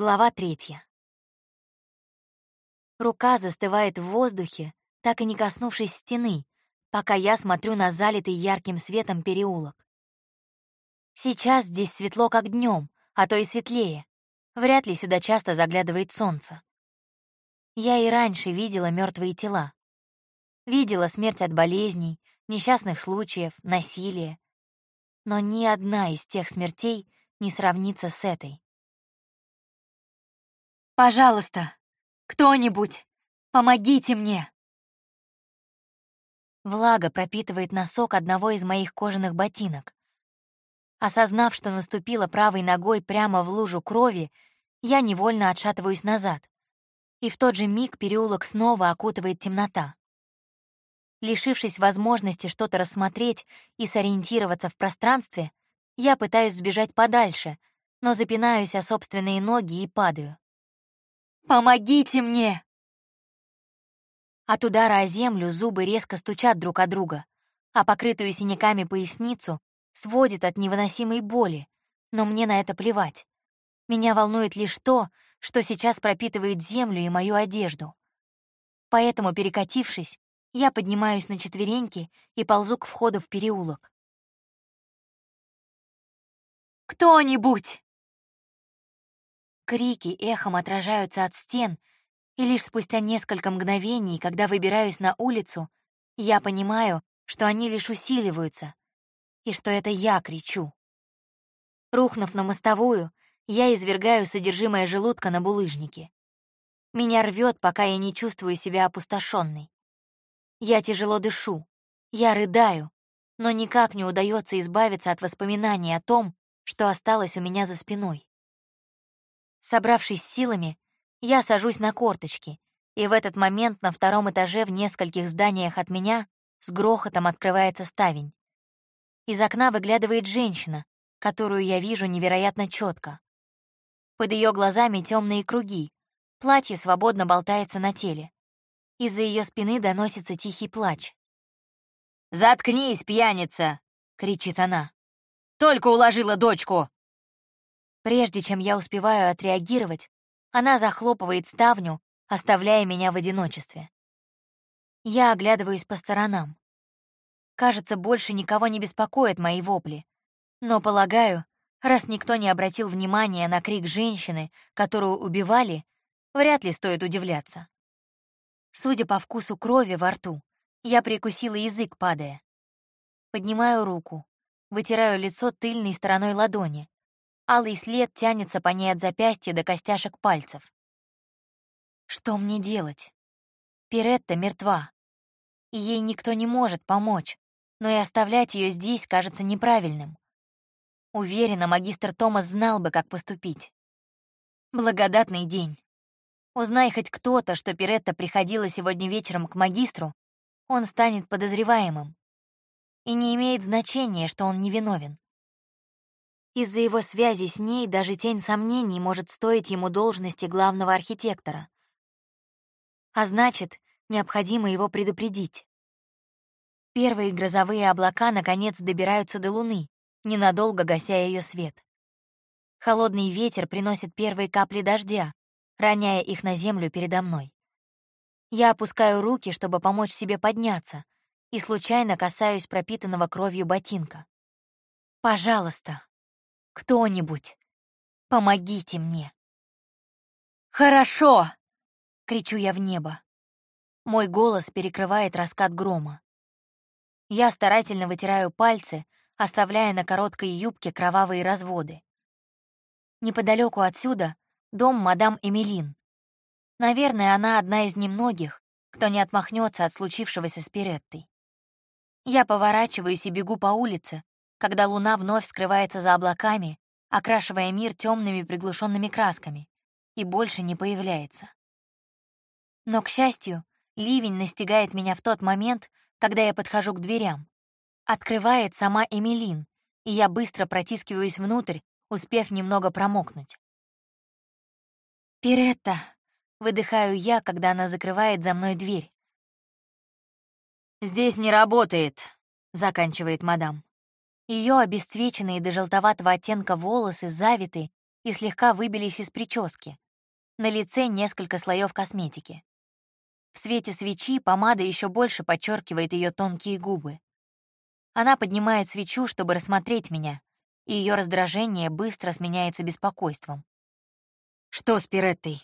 Глава третья. Рука застывает в воздухе, так и не коснувшись стены, пока я смотрю на залитый ярким светом переулок. Сейчас здесь светло, как днем, а то и светлее. Вряд ли сюда часто заглядывает солнце. Я и раньше видела мертвые тела. Видела смерть от болезней, несчастных случаев, насилия. Но ни одна из тех смертей не сравнится с этой. «Пожалуйста, кто-нибудь, помогите мне!» Влага пропитывает носок одного из моих кожаных ботинок. Осознав, что наступила правой ногой прямо в лужу крови, я невольно отшатываюсь назад. И в тот же миг переулок снова окутывает темнота. Лишившись возможности что-то рассмотреть и сориентироваться в пространстве, я пытаюсь сбежать подальше, но запинаюсь о собственные ноги и падаю. Помогите мне!» От удара о землю зубы резко стучат друг о друга, а покрытую синяками поясницу сводит от невыносимой боли, но мне на это плевать. Меня волнует лишь то, что сейчас пропитывает землю и мою одежду. Поэтому, перекатившись, я поднимаюсь на четвереньки и ползу к входу в переулок. «Кто-нибудь!» Крики эхом отражаются от стен, и лишь спустя несколько мгновений, когда выбираюсь на улицу, я понимаю, что они лишь усиливаются, и что это я кричу. Рухнув на мостовую, я извергаю содержимое желудка на булыжнике. Меня рвет, пока я не чувствую себя опустошенной. Я тяжело дышу, я рыдаю, но никак не удается избавиться от воспоминаний о том, что осталось у меня за спиной. Собравшись силами, я сажусь на корточки, и в этот момент на втором этаже в нескольких зданиях от меня с грохотом открывается ставень. Из окна выглядывает женщина, которую я вижу невероятно четко. Под ее глазами темные круги, платье свободно болтается на теле. Из-за ее спины доносится тихий плач. «Заткнись, пьяница!» — кричит она. «Только уложила дочку!» Прежде чем я успеваю отреагировать, она захлопывает ставню, оставляя меня в одиночестве. Я оглядываюсь по сторонам. Кажется, больше никого не беспокоят мои вопли. Но, полагаю, раз никто не обратил внимания на крик женщины, которую убивали, вряд ли стоит удивляться. Судя по вкусу крови во рту, я прикусила язык, падая. Поднимаю руку, вытираю лицо тыльной стороной ладони, Алый след тянется по ней от запястья до костяшек пальцев. Что мне делать? Пиретта мертва. И ей никто не может помочь, но и оставлять ее здесь кажется неправильным. Уверена, магистр Томас знал бы, как поступить. Благодатный день. Узнай хоть кто-то, что Пиретта приходила сегодня вечером к магистру, он станет подозреваемым. И не имеет значения, что он невиновен. Из-за его связи с ней даже тень сомнений может стоить ему должности главного архитектора. А значит, необходимо его предупредить. Первые грозовые облака наконец добираются до Луны, ненадолго гася ее свет. Холодный ветер приносит первые капли дождя, роняя их на землю передо мной. Я опускаю руки, чтобы помочь себе подняться, и случайно касаюсь пропитанного кровью ботинка. «Пожалуйста», кто-нибудь, помогите мне. «Хорошо!» — кричу я в небо. Мой голос перекрывает раскат грома. Я старательно вытираю пальцы, оставляя на короткой юбке кровавые разводы. Неподалеку отсюда дом мадам Эмилин. Наверное, она одна из немногих, кто не отмахнется от случившегося с Пиреттой. Я поворачиваюсь и бегу по улице, когда луна вновь скрывается за облаками, окрашивая мир темными приглушенными красками, и больше не появляется. Но, к счастью, ливень настигает меня в тот момент, когда я подхожу к дверям. Открывает сама Эмилин, и я быстро протискиваюсь внутрь, успев немного промокнуть. «Пиретта!» — выдыхаю я, когда она закрывает за мной дверь. «Здесь не работает», — заканчивает мадам. Ее обесцвеченные до желтоватого оттенка волосы завиты и слегка выбились из прически. На лице несколько слоев косметики. В свете свечи помада еще больше подчеркивает ее тонкие губы. Она поднимает свечу, чтобы рассмотреть меня, и ее раздражение быстро сменяется беспокойством. «Что с Пиреттой?»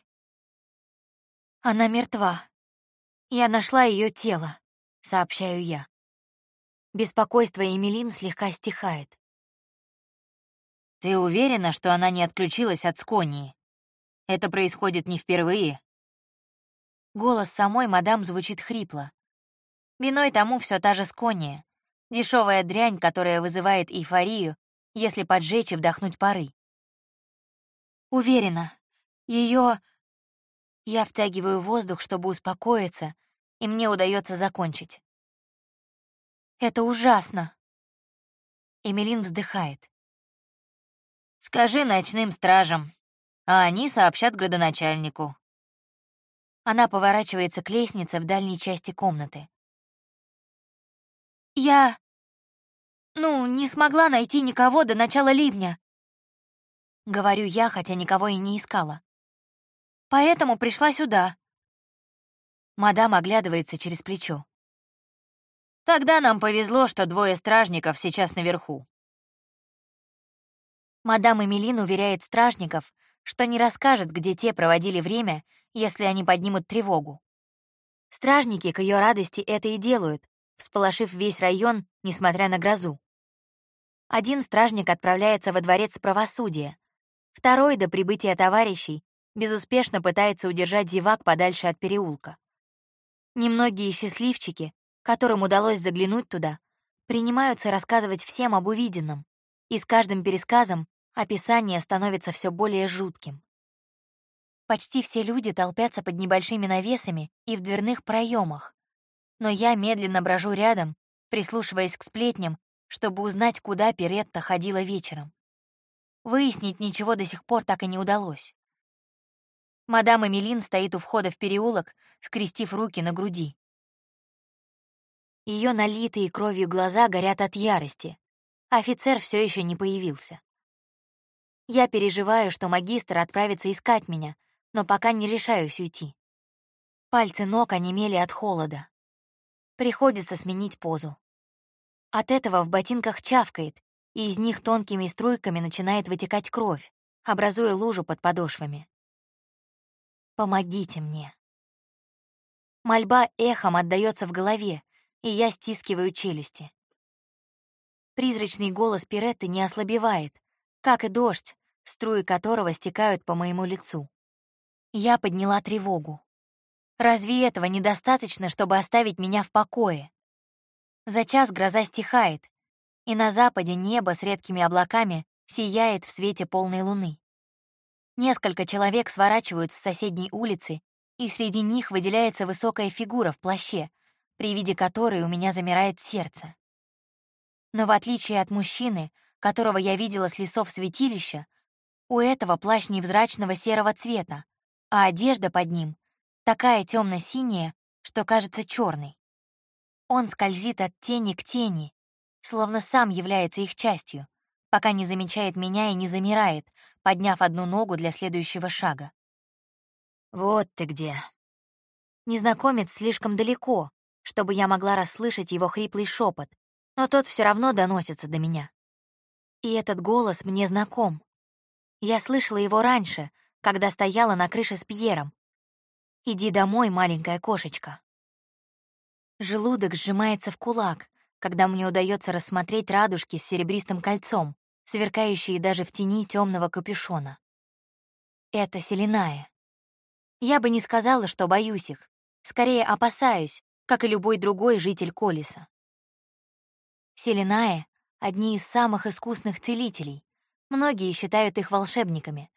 «Она мертва. Я нашла ее тело», — сообщаю я. Беспокойство Эмилин слегка стихает. «Ты уверена, что она не отключилась от сконии? Это происходит не впервые?» Голос самой мадам звучит хрипло. Виной тому все та же скония, дешевая дрянь, которая вызывает эйфорию, если поджечь и вдохнуть пары. Уверена, ее... Я втягиваю воздух, чтобы успокоиться, и мне удается закончить. Это ужасно. Эмилин вздыхает. Скажи ночным стражам, а они сообщат градоначальнику. Она поворачивается к лестнице в дальней части комнаты. Я... Ну, не смогла найти никого до начала ливня. Говорю я, хотя никого и не искала. Поэтому пришла сюда. Мадам оглядывается через плечо. Тогда нам повезло, что двое стражников сейчас наверху. Мадам Эмилин уверяет стражников, что не расскажет, где те проводили время, если они поднимут тревогу. Стражники, к ее радости, это и делают, всполошив весь район, несмотря на грозу. Один стражник отправляется во дворец правосудия, второй, до прибытия товарищей, безуспешно пытается удержать зевак подальше от переулка. Немногие счастливчики, которым удалось заглянуть туда, принимаются рассказывать всем об увиденном, и с каждым пересказом описание становится все более жутким. Почти все люди толпятся под небольшими навесами и в дверных проемах, но я медленно брожу рядом, прислушиваясь к сплетням, чтобы узнать, куда Перетта ходила вечером. Выяснить ничего до сих пор так и не удалось. Мадам Эмилин стоит у входа в переулок, скрестив руки на груди. Ее налитые кровью глаза горят от ярости. Офицер все еще не появился. Я переживаю, что магистр отправится искать меня, но пока не решаюсь уйти. Пальцы ног онемели от холода. Приходится сменить позу. От этого в ботинках чавкает, и из них тонкими струйками начинает вытекать кровь, образуя лужу под подошвами. Помогите мне. Мольба эхом отдаётся в голове, и я стискиваю челюсти. Призрачный голос Пиретты не ослабевает, как и дождь, струи которого стекают по моему лицу. Я подняла тревогу. Разве этого недостаточно, чтобы оставить меня в покое? За час гроза стихает, и на западе небо с редкими облаками сияет в свете полной луны. Несколько человек сворачивают с соседней улицы, и среди них выделяется высокая фигура в плаще, при виде которой у меня замирает сердце. Но в отличие от мужчины, которого я видела с лесов святилища, у этого плащ невзрачного серого цвета, а одежда под ним такая темно синяя что кажется черной. Он скользит от тени к тени, словно сам является их частью, пока не замечает меня и не замирает, подняв одну ногу для следующего шага. «Вот ты где». Незнакомец слишком далеко, чтобы я могла расслышать его хриплый шепот, но тот все равно доносится до меня. И этот голос мне знаком. Я слышала его раньше, когда стояла на крыше с Пьером. «Иди домой, маленькая кошечка». Желудок сжимается в кулак, когда мне удается рассмотреть радужки с серебристым кольцом, сверкающие даже в тени темного капюшона. Это Селиная. Я бы не сказала, что боюсь их, скорее опасаюсь, как и любой другой житель Колиса. Селиная — одни из самых искусных целителей. Многие считают их волшебниками.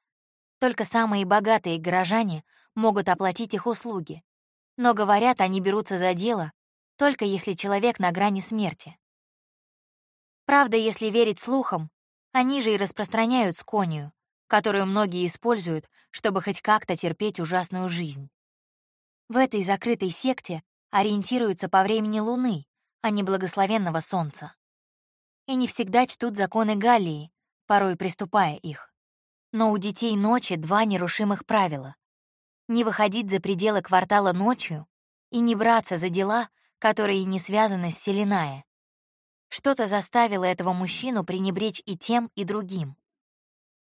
Только самые богатые горожане могут оплатить их услуги. Но, говорят, они берутся за дело, только если человек на грани смерти. Правда, если верить слухам, они же и распространяют сконию, которую многие используют, чтобы хоть как-то терпеть ужасную жизнь. В этой закрытой секте ориентируются по времени Луны, а не благословенного Солнца. И не всегда чтут законы Галлии, порой приступая их. Но у детей ночи два нерушимых правила. Не выходить за пределы квартала ночью и не браться за дела, которые не связаны с Селиная. Что-то заставило этого мужчину пренебречь и тем, и другим.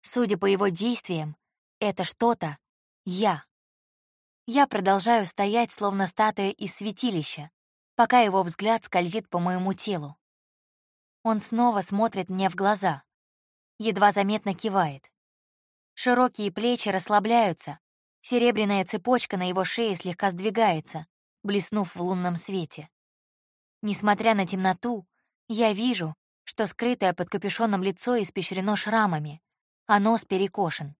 Судя по его действиям, это что-то — я. Я продолжаю стоять, словно статуя из святилища, пока его взгляд скользит по моему телу. Он снова смотрит мне в глаза, едва заметно кивает. Широкие плечи расслабляются, серебряная цепочка на его шее слегка сдвигается, блеснув в лунном свете. Несмотря на темноту, я вижу, что скрытое под капюшоном лицо испещрено шрамами, а нос перекошен.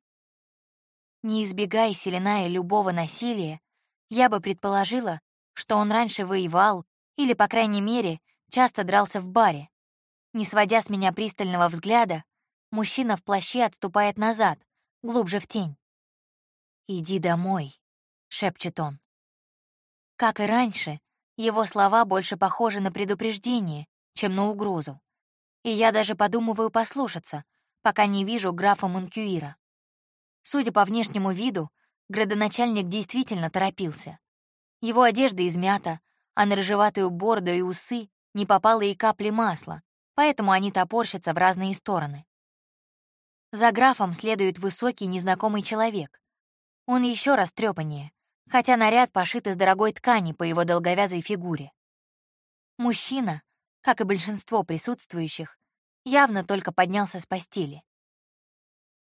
Не избегая Селена любого насилия, я бы предположила, что он раньше воевал или, по крайней мере, часто дрался в баре. Не сводя с меня пристального взгляда, мужчина в плаще отступает назад, глубже в тень. «Иди домой», — шепчет он. Как и раньше, его слова больше похожи на предупреждение, чем на угрозу. И я даже подумываю послушаться, пока не вижу графа Мункюира. Судя по внешнему виду, градоначальник действительно торопился. Его одежда измята, а на рыжеватую бороду и усы не попало и капли масла, поэтому они топорщатся в разные стороны. За графом следует высокий незнакомый человек. Он еще растрепаннее, хотя наряд пошит из дорогой ткани по его долговязой фигуре. Мужчина, как и большинство присутствующих, явно только поднялся с постели.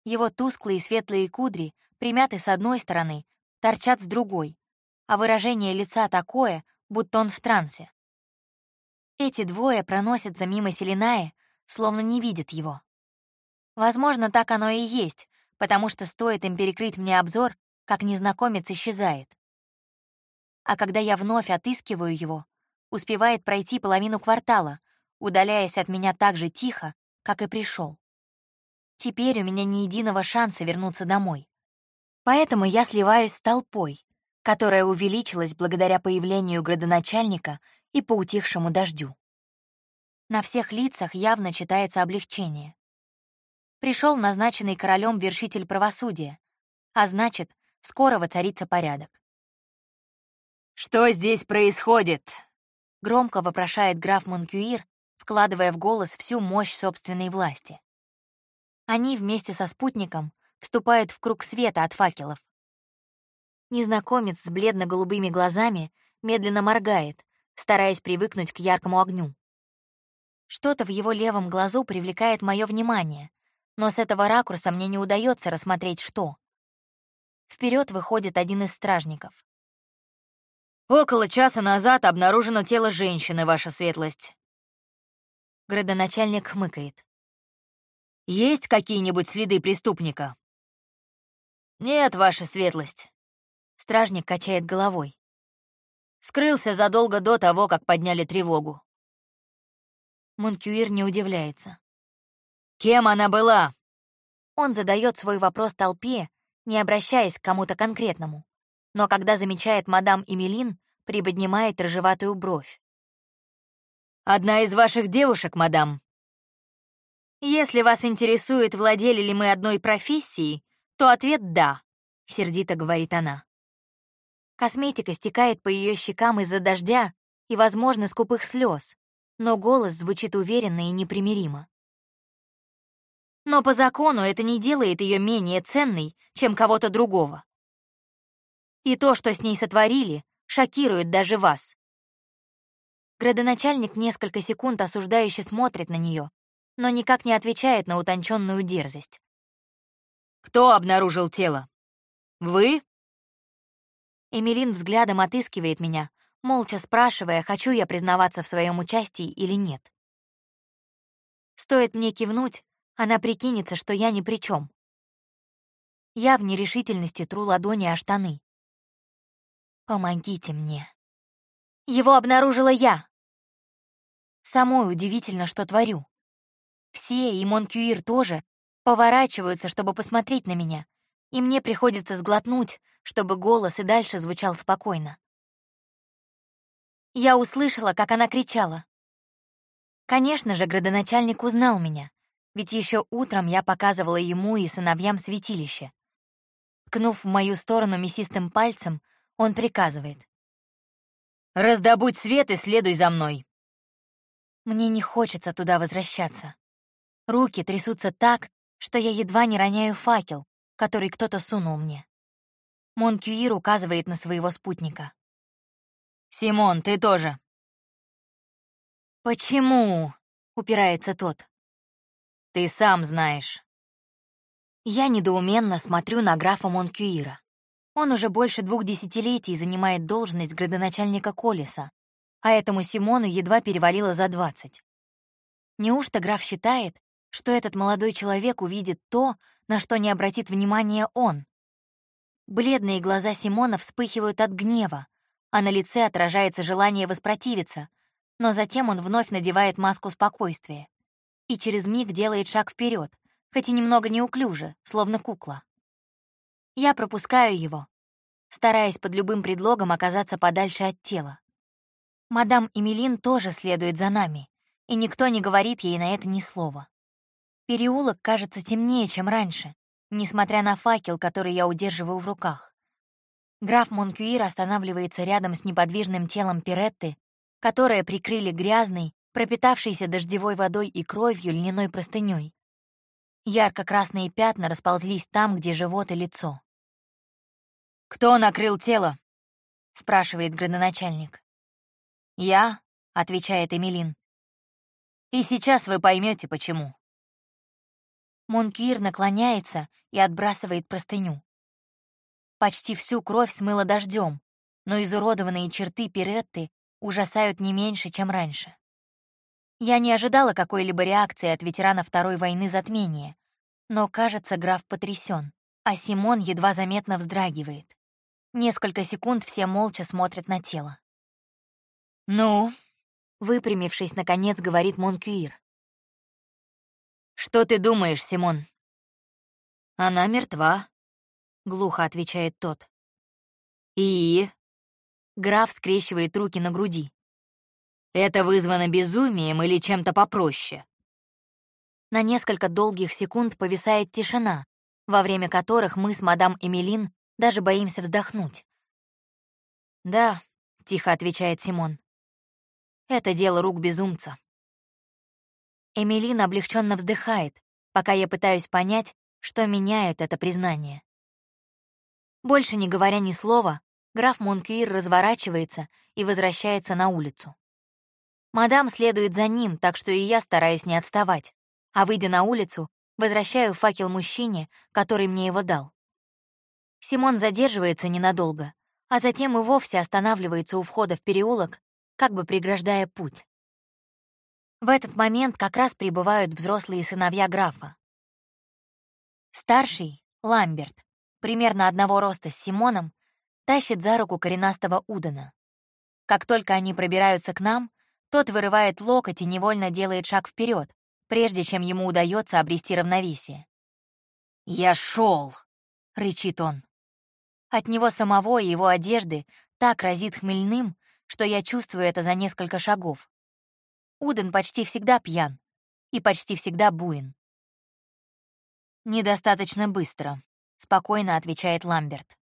Его тусклые светлые кудри, примяты с одной стороны, торчат с другой, а выражение лица такое, будто он в трансе. Эти двое проносятся мимо Селиная, словно не видят его. Возможно, так оно и есть, потому что стоит им перекрыть мне обзор, как незнакомец исчезает. А когда я вновь отыскиваю его, успевает пройти половину квартала, удаляясь от меня так же тихо, как и пришел. Теперь у меня ни единого шанса вернуться домой. Поэтому я сливаюсь с толпой, которая увеличилась благодаря появлению градоначальника и поутихшему дождю. На всех лицах явно читается облегчение. Пришел назначенный королем вершитель правосудия, а значит, скоро воцарится порядок. «Что здесь происходит?» Громко вопрошает граф Монкюир, вкладывая в голос всю мощь собственной власти. Они вместе со спутником вступают в круг света от факелов. Незнакомец с бледно-голубыми глазами медленно моргает, стараясь привыкнуть к яркому огню. Что-то в его левом глазу привлекает мое внимание, но с этого ракурса мне не удается рассмотреть, что. Вперед выходит один из стражников. Около часа назад обнаружено тело женщины, ваша светлость. Градоначальник хмыкает. Есть какие-нибудь следы преступника? Нет, ваша светлость. Стражник качает головой. Скрылся задолго до того, как подняли тревогу. Монкюир не удивляется. Кем она была? Он задает свой вопрос толпе, не обращаясь к кому-то конкретному но когда замечает мадам Эмилин, приподнимает рыжеватую бровь. «Одна из ваших девушек, мадам». «Если вас интересует, владели ли мы одной профессией, то ответ «да», — сердито говорит она. Косметика стекает по ее щекам из-за дождя и, возможно, скупых слез, но голос звучит уверенно и непримиримо. Но по закону это не делает ее менее ценной, чем кого-то другого. И то, что с ней сотворили, шокирует даже вас. Градоначальник несколько секунд осуждающе смотрит на нее, но никак не отвечает на утонченную дерзость. «Кто обнаружил тело? Вы?» Эмилин взглядом отыскивает меня, молча спрашивая, хочу я признаваться в своем участии или нет. Стоит мне кивнуть, она прикинется, что я ни при чем. Я в нерешительности тру ладони о штаны. Помогите мне. Его обнаружила я. Самой удивительно, что творю. Все, и Монкюир тоже, поворачиваются, чтобы посмотреть на меня, и мне приходится сглотнуть, чтобы голос и дальше звучал спокойно. Я услышала, как она кричала. Конечно же, градоначальник узнал меня, ведь еще утром я показывала ему и сыновьям святилище. Ткнув в мою сторону мясистым пальцем, он приказывает. «Раздобудь свет и следуй за мной». Мне не хочется туда возвращаться. Руки трясутся так, что я едва не роняю факел, который кто-то сунул мне. Монкюир указывает на своего спутника. «Симон, ты тоже». «Почему?» — упирается тот. «Ты сам знаешь». Я недоуменно смотрю на графа Монкюира. Он уже больше двух десятилетий занимает должность градоначальника Колеса, а этому Симону едва перевалило за двадцать. Неужто граф считает, что этот молодой человек увидит то, на что не обратит внимания он? Бледные глаза Симона вспыхивают от гнева, а на лице отражается желание воспротивиться, но затем он вновь надевает маску спокойствия и через миг делает шаг вперед, хоть и немного неуклюже, словно кукла. Я пропускаю его, стараясь под любым предлогом оказаться подальше от тела. Мадам Эмилин тоже следует за нами, и никто не говорит ей на это ни слова. Переулок кажется темнее, чем раньше, несмотря на факел, который я удерживаю в руках. Граф Монкюир останавливается рядом с неподвижным телом Пиретты, которое прикрыли грязной, пропитавшейся дождевой водой и кровью льняной простыней. Ярко-красные пятна расползлись там, где живот и лицо. «Кто накрыл тело?» — спрашивает градоначальник. «Я», — отвечает Эмилин. «И сейчас вы поймете, почему». Монкир наклоняется и отбрасывает простыню. Почти всю кровь смыло дождем, но изуродованные черты Пиретты ужасают не меньше, чем раньше. Я не ожидала какой-либо реакции от ветерана Второй войны затмения, но, кажется, граф потрясен, а Симон едва заметно вздрагивает. Несколько секунд все молча смотрят на тело. «Ну?» — выпрямившись, наконец говорит Монкюир. «Что ты думаешь, Симон?» «Она мертва», — глухо отвечает тот. «И?» Граф скрещивает руки на груди. «Это вызвано безумием или чем-то попроще?» На несколько долгих секунд повисает тишина, во время которых мы с мадам Эмилин даже боимся вздохнуть. «Да», — тихо отвечает Симон. «Это дело рук безумца». Эмилин облегченно вздыхает, пока я пытаюсь понять, что меняет это признание. Больше не говоря ни слова, граф Монкюир разворачивается и возвращается на улицу. Мадам следует за ним, так что и я стараюсь не отставать, а, выйдя на улицу, возвращаю факел мужчине, который мне его дал. Симон задерживается ненадолго, а затем и вовсе останавливается у входа в переулок, как бы преграждая путь. В этот момент как раз прибывают взрослые сыновья графа. Старший, Ламберт, примерно одного роста с Симоном, тащит за руку коренастого Удана. Как только они пробираются к нам, тот вырывает локоть и невольно делает шаг вперед, прежде чем ему удается обрести равновесие. «Я шел, рычит он. От него самого и его одежды так разит хмельным, что я чувствую это за несколько шагов. Уден почти всегда пьян и почти всегда буин. «Недостаточно быстро», — спокойно отвечает Ламберт.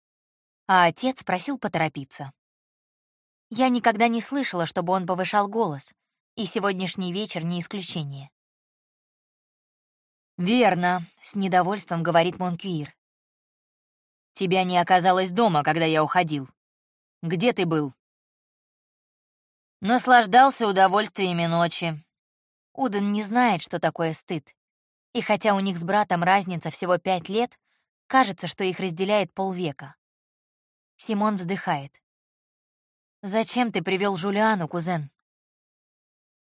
А отец просил поторопиться. Я никогда не слышала, чтобы он повышал голос, и сегодняшний вечер не исключение. «Верно», — с недовольством говорит Монкюир. «Тебя не оказалось дома, когда я уходил. Где ты был?» Наслаждался удовольствиями ночи. Уден не знает, что такое стыд. И хотя у них с братом разница всего пять лет, кажется, что их разделяет полвека. Симон вздыхает. «Зачем ты привел Жулиану, кузен?»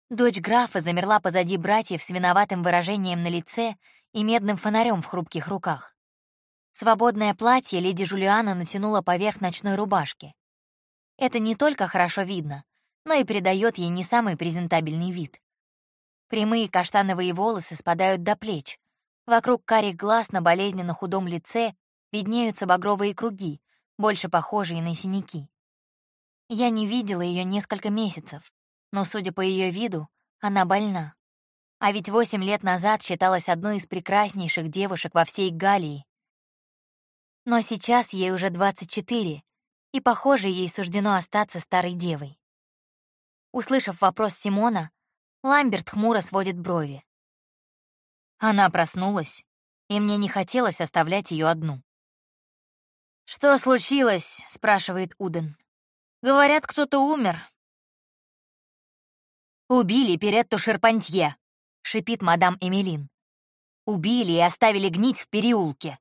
Дочь графа замерла позади братьев с виноватым выражением на лице и медным фонарем в хрупких руках. Свободное платье леди Жулиана натянула поверх ночной рубашки. Это не только хорошо видно, но и придает ей не самый презентабельный вид. Прямые каштановые волосы спадают до плеч. Вокруг карих глаз на болезненно худом лице виднеются багровые круги, больше похожие на синяки. Я не видела ее несколько месяцев, но, судя по ее виду, она больна. А ведь восемь лет назад считалась одной из прекраснейших девушек во всей Галлии. Но сейчас ей уже 24, и, похоже, ей суждено остаться старой девой. Услышав вопрос Симона, Ламберт хмуро сводит брови. Она проснулась, и мне не хотелось оставлять ее одну. «Что случилось?» — спрашивает Уден. «Говорят, кто-то умер». «Убили Перетту Шерпантье», — шипит мадам Эмилин. «Убили и оставили гнить в переулке».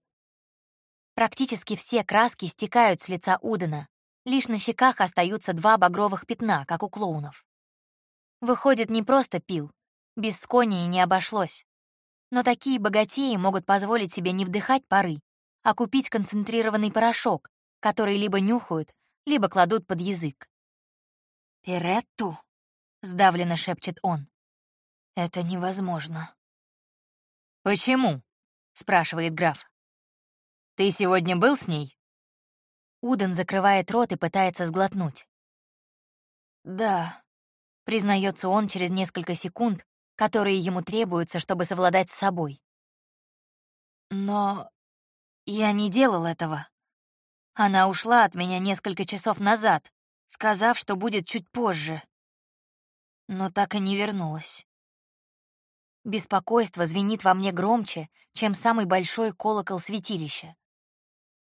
Практически все краски стекают с лица Удена, лишь на щеках остаются два багровых пятна, как у клоунов. Выходит, не просто пил, без сконии не обошлось. Но такие богатеи могут позволить себе не вдыхать пары, а купить концентрированный порошок, который либо нюхают, либо кладут под язык. «Пиретту?» — сдавленно шепчет он. «Это невозможно». «Почему?» — спрашивает граф. «Ты сегодня был с ней?» Уден закрывает рот и пытается сглотнуть. «Да», — признается он через несколько секунд, которые ему требуются, чтобы совладать с собой. «Но я не делал этого. Она ушла от меня несколько часов назад, сказав, что будет чуть позже. Но так и не вернулась. Беспокойство звенит во мне громче, чем самый большой колокол святилища.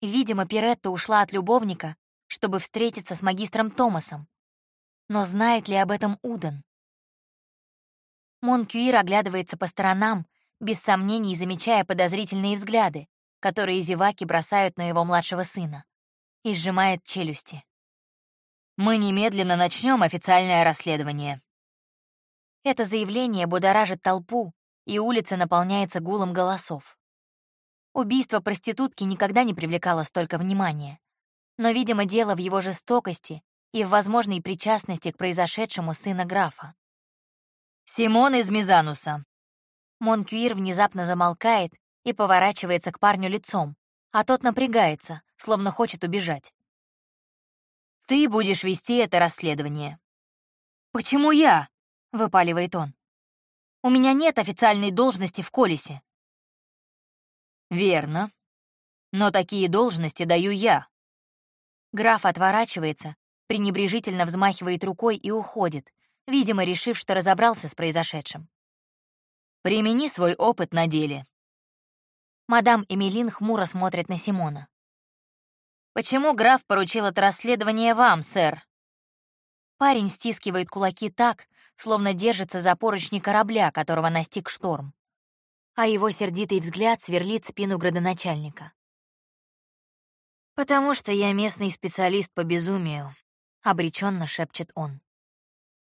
Видимо, Пиретта ушла от любовника, чтобы встретиться с магистром Томасом. Но знает ли об этом Уден? Монкюир оглядывается по сторонам, без сомнений замечая подозрительные взгляды, которые зеваки бросают на его младшего сына, и сжимает челюсти. «Мы немедленно начнем официальное расследование». Это заявление будоражит толпу, и улица наполняется гулом голосов. Убийство проститутки никогда не привлекало столько внимания. Но, видимо, дело в его жестокости и в возможной причастности к произошедшему сына графа. «Симон из Мизануса». Монкюир внезапно замолкает и поворачивается к парню лицом, а тот напрягается, словно хочет убежать. «Ты будешь вести это расследование». «Почему я?» — выпаливает он. «У меня нет официальной должности в Колесе». «Верно. Но такие должности даю я». Граф отворачивается, пренебрежительно взмахивает рукой и уходит, видимо, решив, что разобрался с произошедшим. «Примени свой опыт на деле». Мадам Эмилин хмуро смотрит на Симона. «Почему граф поручил это расследование вам, сэр?» Парень стискивает кулаки так, словно держится за поручни корабля, которого настиг шторм а его сердитый взгляд сверлит спину градоначальника. «Потому что я местный специалист по безумию», — обреченно шепчет он.